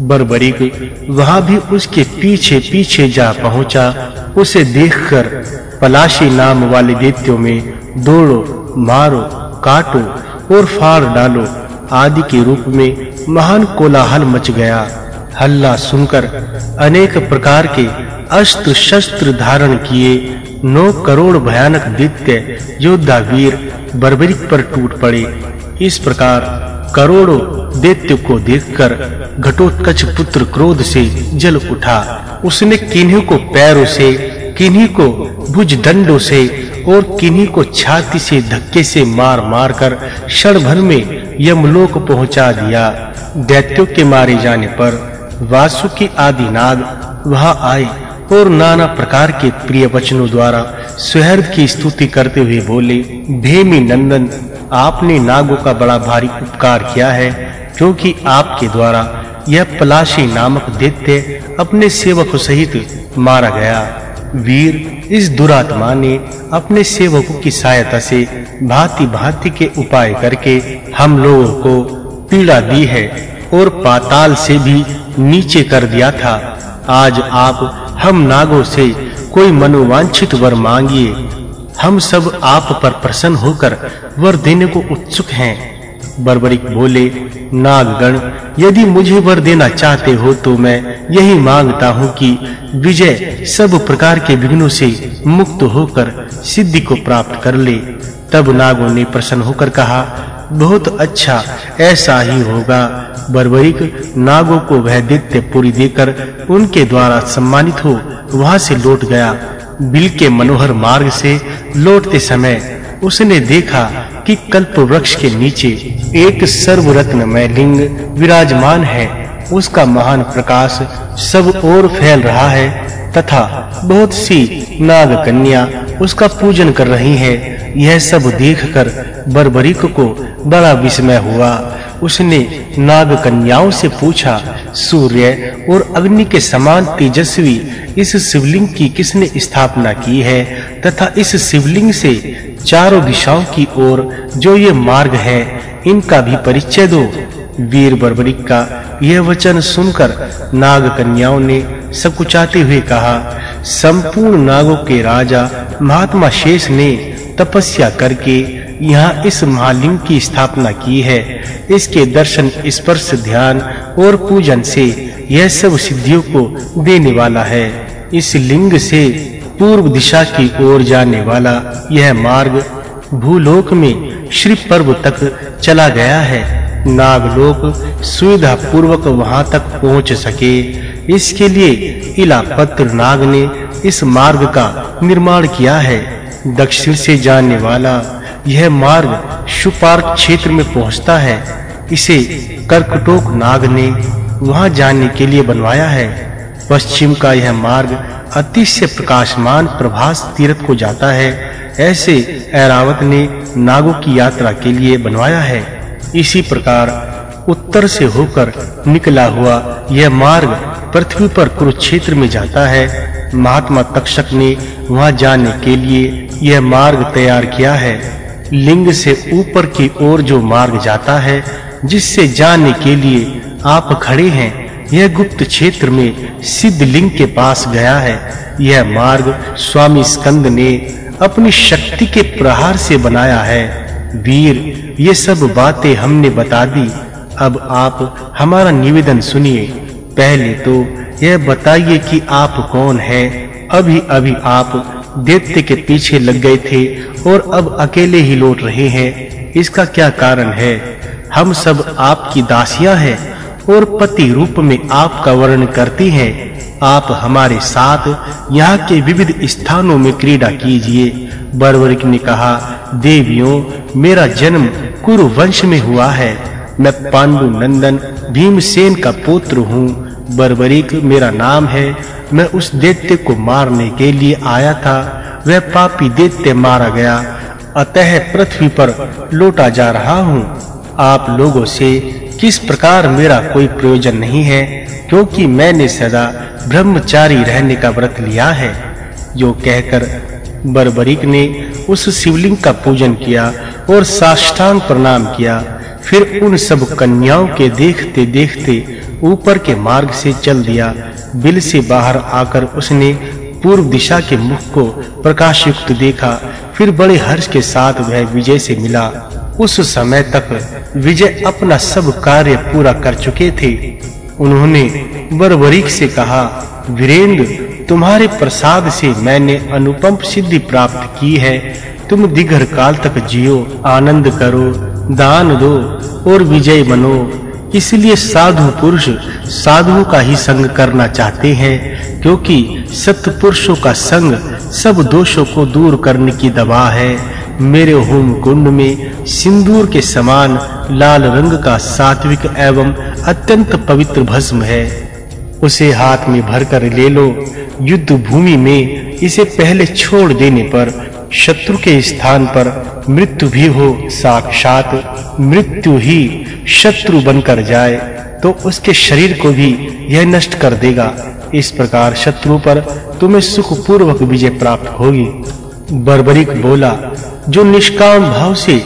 बरबरीक वहाँ भी उसके पीछे-पीछे जा पहुँचा, उसे देखकर पलाशी नाम वाले दैत्यों में दौड़ो, मारो, काटो और फाड़ डालो आदि के रूप में महान कोलाहल मच गया। हल्ला सुनकर अनेक प्रकार के अस्त्र शस्त्र धारण किए, नौ करोड़ भयानक दैत्य योद्धा वीर बर्बरिक पर टूट पड़े। इस प्रकार करोड़ों दैत्य को देखकर घटोत्कच पुत्र क्रोध से जल उठा। उसने किन्हीं को पैरों से, किन्हीं को भुज दंडों से और किन्हीं को छाती से, धक्के से मार मार कर क्षण भर में यमलोक पहुँचा दिया। दैत्यों के मारे जाने पर वासुकी आदि नाग वहाँ आए और नाना प्रकार के प्रिय वचनों द्वारा सुहृद की स्तुति करते हुए बोले, भेमी नंदन आपने नागों का बड़ा भारी उपकार किया है, क्योंकि आपके द्वारा यह पलाशी नामक दैत्य अपने सेवक सहित मारा गया। वीर, इस दुरात्मा ने अपने सेवकों की सहायता से भांति-भांति के उपाय करके हम लोगों को पीड़ा दी है और पाताल से भी नीचे कर दिया था। आज आप हम नागों से कोई मनोवांछित वर मांगिए हम सब आप पर प्रसन्न होकर वर देने को उत्सुक हैं। बरबरिक बोले, नागगण, यदि मुझे वर देना चाहते हो तो मैं यही माँगता हूँ कि विजय सब प्रकार के विघ्नों से मुक्त होकर सिद्धि को प्राप्त कर ले। तब नागों ने प्रसन्न होकर कहा, बहुत अच्छा ऐसा ही होगा। बरबरिक नागों को वह दित्य पूरी देकर उनके द्वारा सम्मानित हो वहाँ से लौट गया। बिल के मनोहर मार्ग से लौटते समय उसने देखा कि कल्प वृक्ष के नीचे एक सर्वरत्नमय लिंग विराजमान है। उसका महान प्रकाश सब ओर फैल रहा है तथा बहुत सी नाग कन्या उसका पूजन कर रही हैं। यह सब देखकर बरबरीक को बड़ा विस्मय हुआ। उसने नाग कन्याओं से पूछा, सूर्य और अग्नि के समान तेजस्वी, इस शिवलिंग की किसने स्थापना की है? तथा इस शिवलिंग से चारों दिशाओं की ओर जो ये मार्ग है, इनका भी परिचय दो। वीर बर्बरिक का यह वचन सुनकर नाग कन्याओं ने सकुचाते हुए कहा, संपूर्ण नागों के राजा महात्मा शेष ने तपस्या करके यहाँ इस महालिंग की स्थापना की है। इसके दर्शन, स्पर्श, ध्यान और पूजन से यह सब सिद्धियों को देने वाला है। इस लिंग से पूर्व दिशा की ओर जाने वाला यह मार्ग भूलोक में श्री पर्व तक चला गया है। नागलोक सुविधा पूर्वक वहाँ तक पहुँच सके। इसके लिए इलापत्र नाग ने इस मार्ग का निर्माण किया है। दक्षिण से जाने वाला यह मार्ग शुपार्क क्षेत्र में पहुँचता है। इसे कर्कटोक नाग ने वहाँ जाने के लिए बनवाया है। पश्चिम का यह मार्ग अतिशय प्रकाशमान प्रभास तीर्थ को जाता है। ऐसे ऐरावत ने नागों की यात्रा के लिए बनवाया है। इसी प्रकार उत्तर से होकर निकला हुआ यह मार्ग पृथ्वी पर कुरुक्षेत्र में जाता है। महात्मा तक्षक ने वहाँ जाने के लिए यह मार्ग तैयार किया है। लिंग से ऊपर की ओर जो मार्ग जाता है, जिससे जाने के लिए आप खड़े हैं, यह गुप्त क्षेत्र में सिद्ध लिंग के पास गया है। यह मार्ग स्वामी स्कंद ने अपनी शक्ति के प्रहार से बनाया है। वीर, ये सब बातें हमने बता दी। अब आप हमारा निवेदन सुनिए। पहले तो यह बताइए कि आप कौन हैं? अभी अभी आप दैत्य के पीछे लग गए थे और अब अकेले ही लौट रहे हैं। इसका क्या कारण है? हम सब आपकी दासियाँ हैं और पति रूप में आपका वर्णन करती हैं। आप हमारे साथ यहाँ के विविध स्थानों में क्रीड़ा कीजिए। बरवरिक ने कहा, देवियों, मेरा जन्म कुरु वंश में हुआ है। मैं पांडु नंदन भीमसेन का पुत्र हूँ। बरबरीक मेरा नाम है मैं उस दैत्य को मारने के लिए आया था। वह पापी दैत्य मारा गया। अतः पृथ्वी पर लौटा जा रहा हूँ। आप लोगों से किस प्रकार मेरा कोई प्रयोजन नहीं है, क्योंकि मैंने सदा ब्रह्मचारी रहने का व्रत लिया है। जो कहकर बरबरीक ने उस शिवलिंग का पूजन किया और साष्टांग प्रणाम किया। फिर उन सब कन्याओं के देखते देखते ऊपर के मार्ग से चल दिया। बिल से बाहर आकर उसने पूर्व दिशा के मुख को प्रकाश युक्त देखा। फिर बड़े हर्ष के साथ वह विजय से मिला। उस समय तक विजय अपना सब कार्य पूरा कर चुके थे। उन्होंने बरबरीक से कहा, वीरेंद्र, तुम्हारे प्रसाद से मैंने अनुपम सिद्धि प्राप्त की है। तुम दीर्घ काल तक जियो, आनंद करो, दान दो और विजय बनो। इसलिए साधु पुरुष साधुओं का ही संग करना चाहते हैं, क्योंकि सत्पुरुषों का संग सब दोषों को दूर करने की दवा है। मेरे होम कुंड में सिंदूर के समान लाल रंग का सात्विक एवं अत्यंत पवित्र भस्म है। उसे हाथ में भरकर ले लो। युद्ध भूमि में इसे पहले छोड़ देने पर शत्रु के स्थान पर मृत्यु भी हो, साक्षात मृत्यु ही शत्रु बनकर जाए तो उसके शरीर को भी यह नष्ट कर देगा। इस प्रकार शत्रु पर तुम्हें सुख पूर्वक विजय प्राप्त होगी। बर्बरिक बोला, जो निष्काम भाव से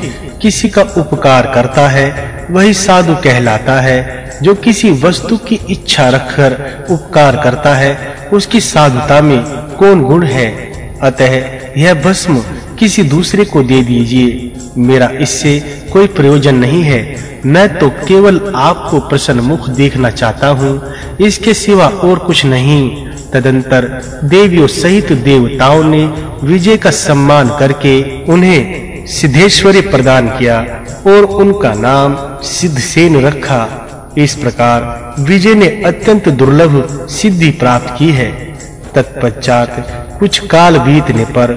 किसी का उपकार करता है, वही साधु कहलाता है। जो किसी वस्तु की इच्छा रखकर उपकार करता है, उसकी साधुता में कौन गुण है? अतः यह भस्म किसी दूसरे को दे दीजिए। मेरा इससे कोई प्रयोजन नहीं है। मैं तो केवल आपको प्रसन्न मुख देखना चाहता हूँ। इसके सिवा और कुछ नहीं। तदंतर देवियों सहित देवताओं ने विजय का सम्मान करके उन्हें सिद्धेश्वरी प्रदान किया और उनका नाम सिद्धसेन रखा। इस प्रकार विजय ने अत्यंत दुर्लभ सिद्धि प्राप्त की है। तत्पश्चात कुछ काल बीतने पर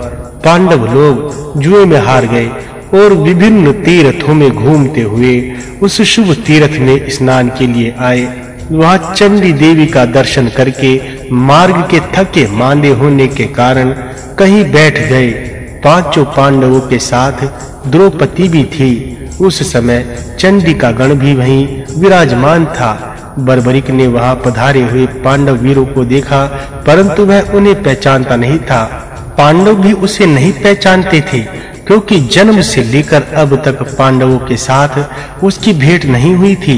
पांडव लोग जुए में हार गए और विभिन्न तीर्थों में घूमते हुए उस शुभ तीर्थ में स्नान के लिए आए। वहाँ चंडी देवी का दर्शन करके मार्ग के थके मांदे होने के कारण कहीं बैठ गए। पाँचों पांडवों के साथ द्रौपदी भी थी। उस समय चंडी का गण भी वहीं विराजमान था। बर्बरिक ने वहाँ पधारे हुए पांडव वीरों को देखा, परंतु वह उन्हें पहचानता नहीं था। पांडव भी उसे नहीं पहचानते थे, क्योंकि जन्म से लेकर अब तक पांडवों के साथ उसकी भेंट नहीं हुई थी।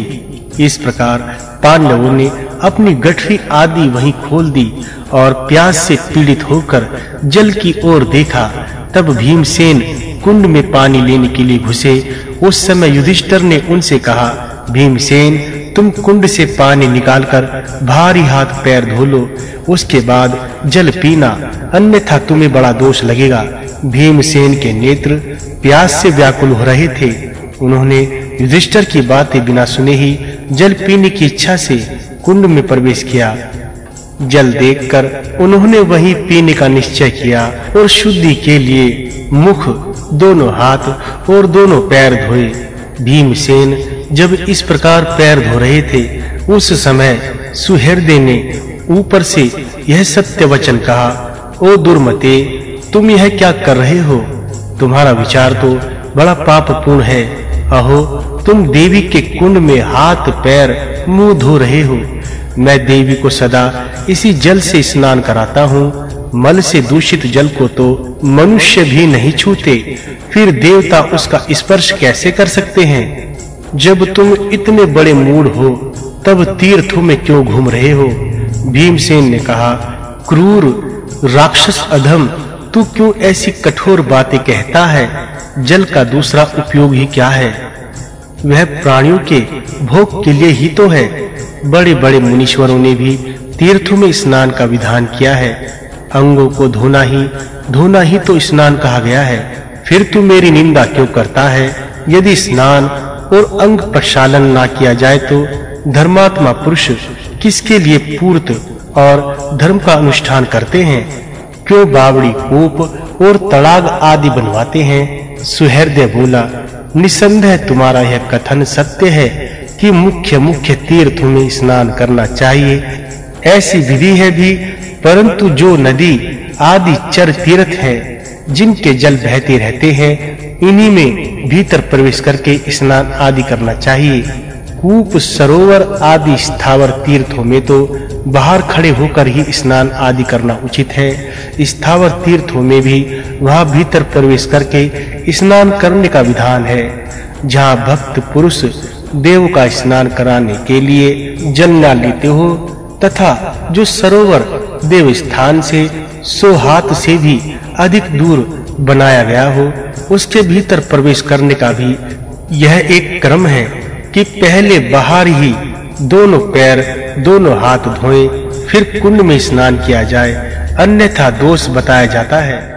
इस प्रकार पांडवों ने अपनी गठरी आदि वहीं खोल दी और प्यास से पीड़ित होकर जल की ओर देखा। तब भीमसेन कुंड में पानी लेने के लिए घुसे। उस समय युधिष्ठिर ने उनसे कहा, भीमसेन तुम कुंड से पानी निकालकर भारी हाथ पैर धो लो, उसके बाद जल पीना, अन्यथा तुम्हें बड़ा दोष लगेगा। भीमसेन के नेत्र प्यास से व्याकुल हो रहे थे। उन्होंने युधिष्ठिर की बातें बिना सुने ही जल पीने की इच्छा से कुंड में प्रवेश किया। जल देखकर उन्होंने वही पीने का निश्चय किया और शुद्धि के लिए मुख, दोनों हाथ और दोनों पैर धोए। भीमसेन जब इस प्रकार पैर धो रहे थे, उस समय सुहृदय ने ऊपर से यह सत्य वचन कहा, ओ दुर्मते, तुम यह क्या कर रहे हो? तुम्हारा विचार तो बड़ा पापपूर्ण है। अहो, तुम देवी के कुंड में हाथ, पैर, मुँह धो रहे हो। मैं देवी को सदा इसी जल से स्नान कराता हूँ। मल से दूषित जल को तो मनुष्य भी नहीं छूते। फिर देवता उसका स्पर्श कैसे कर सकते हैं? जब तुम इतने बड़े मूड हो, तब तीर्थों में क्यों घूम रहे हो? भीमसेन ने कहा, क्रूर राक्षस अधम, तू क्यों ऐसी कठोर बातें कहता है? जल का दूसरा उपयोग ही क्या है? वह प्राणियों के भोग के लिए ही तो है। बड़े-बड़े मुनीश्वरों ने भी तीर्थों में स्नान का विधान किया है। अंगों को धोना ही धोना ही तो स्नान कहा गया है। फिर तू मेरी निंदा क्यों करता है? यदि स्नान और अंग प्रक्षालन ना किया जाए तो धर्मात्मा पुरुष किसके लिए पूर्त और धर्म का अनुष्ठान करते हैं? क्यों बावड़ी कूप और तड़ाग आदि बनवाते हैं? सुहृदय बोला, निसंदेह तुम्हारा यह कथन सत्य है कि मुख्य मुख्य तीर्थों में स्नान करना चाहिए। ऐसी विधि है भी, परंतु जो नदी आदि चर तीर्थ है जिनके जल बहते रहते हैं, इन्हीं में भीतर प्रवेश करके स्नान आदि करना चाहिए। कूप, सरोवर आदि स्थावर तीर्थों में तो बाहर खड़े होकर ही स्नान आदि करना उचित है। स्थावर तीर्थों में भी वहाँ भीतर प्रवेश करके स्नान करने का विधान है। जहाँ भक्त पुरुष देव का स्नान कराने के लिए जल न लेते हो, तथा जो सरोवर देव स्थान से सो हाथ से भी अधिक दूर बनाया गया हो, उसके भीतर प्रवेश करने का भी यह एक क्रम है कि पहले बाहर ही दोनों पैर, दोनों हाथ धोएँ, फिर कुंड में स्नान किया जाए, अन्यथा दोष बताया जाता है।